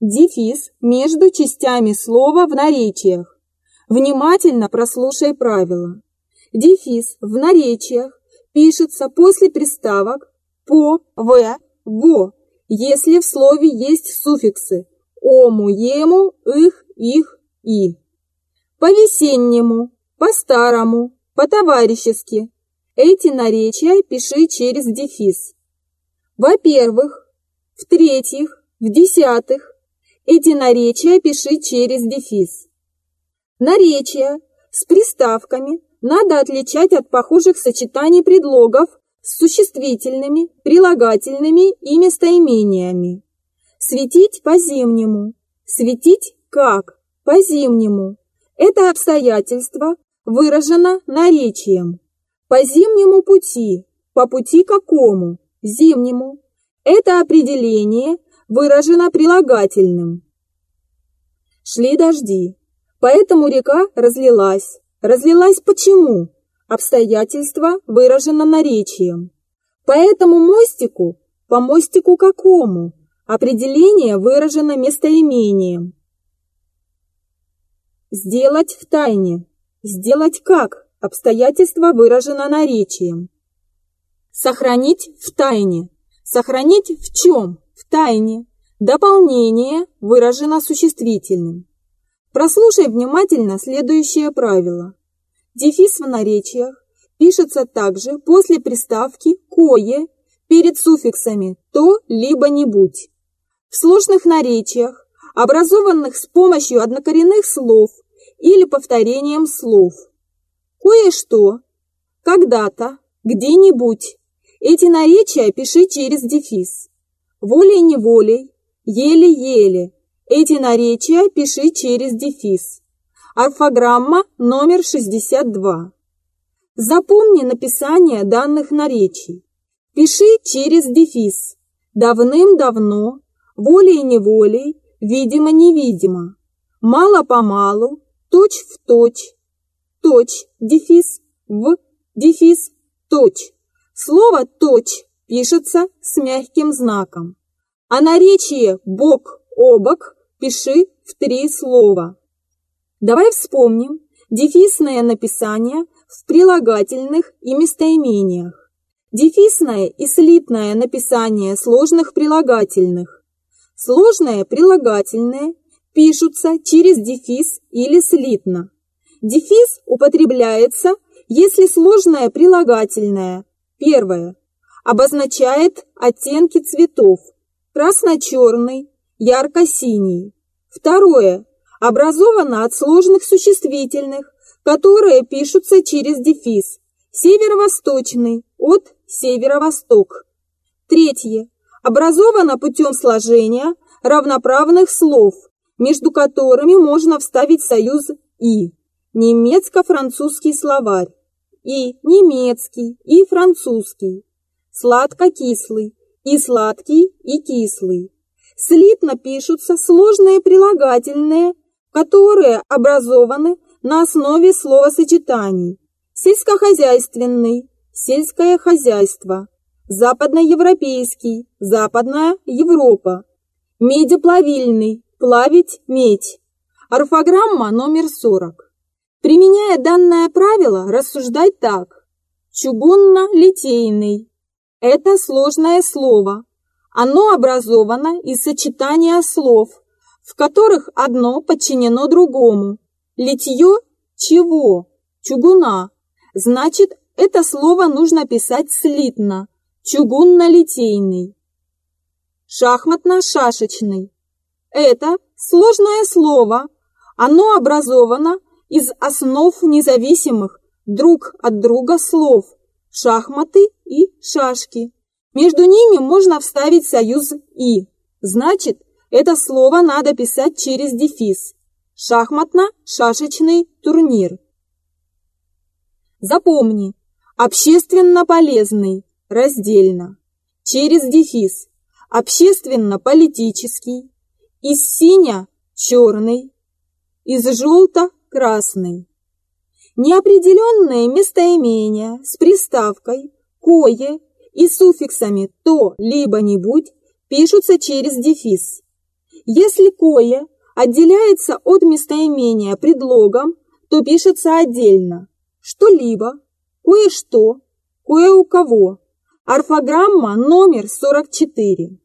дефис между частями слова в наречиях. Внимательно прослушай правила. Дефис в наречиях пишется после приставок по, в, во, если в слове есть суффиксы ому, ему, их, их, и. По-весеннему, по-старому, по-товарищески. Эти наречия пиши через дефис. Во-первых, в-третьих, в-десятых, эти наречия пиши через дефис. Наречия с приставками надо отличать от похожих сочетаний предлогов с существительными, прилагательными и местоимениями. Светить по-зимнему. Светить как? По-зимнему. Это обстоятельство выражено наречием. По зимнему пути. По пути какому? Зимнему. Это определение выражено прилагательным. Шли дожди. Поэтому река разлилась. Разлилась почему? Обстоятельство выражено наречием. По этому мостику, по мостику какому? Определение выражено местоимением. Сделать в тайне. Сделать как? Обстоятельство выражено наречием. Сохранить в тайне. Сохранить в чем? В тайне. Дополнение выражено существительным. Прослушай внимательно следующее правило. Дефис в наречиях пишется также после приставки «кое» перед суффиксами «то» либо «нибудь». В сложных наречиях, образованных с помощью однокоренных слов или повторением слов. Кое-что, когда-то, где-нибудь. Эти наречия пиши через дефис. Волей-неволей, еле-еле. Эти наречия пиши через дефис. Орфограмма номер 62. Запомни написание данных наречий. Пиши через дефис. Давным-давно, волей-неволей, видимо-невидимо, мало-помалу, точь-в-точь, точь, дефис, в, дефис, точь. Слово «точь» пишется с мягким знаком, а наречие «бок», «обок» пиши в три слова. Давай вспомним дефисное написание в прилагательных и местоимениях. Дефисное и слитное написание сложных прилагательных. Сложное прилагательное пишутся через дефис или слитно. Дефис употребляется, если сложное прилагательное, первое, обозначает оттенки цветов, красно-черный, ярко-синий. Второе, образовано от сложных существительных, которые пишутся через дефис, северо-восточный, от северо-восток. Третье, образована путем сложения равноправных слов, между которыми можно вставить союз «и». Немецко-французский словарь. И немецкий, и французский. Сладко-кислый, и сладкий, и кислый. Слитно пишутся сложные прилагательные, которые образованы на основе словосочетаний. Сельскохозяйственный, сельское хозяйство, западноевропейский, западная Европа, медиплавильный, плавить медь. Орфограмма номер 40. Применяя данное правило, рассуждать так. Чугунно-литейный. Это сложное слово. Оно образовано из сочетания слов, в которых одно подчинено другому. Литье – чего? Чугуна. Значит, это слово нужно писать слитно, чугунно-литейный. Шахматно-шашечный. Это сложное слово. Оно образовано из основ независимых друг от друга слов шахматы и шашки. Между ними можно вставить союз «и». Значит, это слово надо писать через дефис. Шахматно-шашечный турнир. Запомни, Общественно полезный, раздельно. Через дефис. Общественно-политический. Из синя – черный. Из желто – красный. Неопределенные местоимения с приставкой «кое» и суффиксами «то» либо «нибудь» пишутся через дефис. Если кое отделяется от местоимения предлогом, то пишется отдельно. Что-либо, кое-что, кое у кого. Орфограмма номер 44.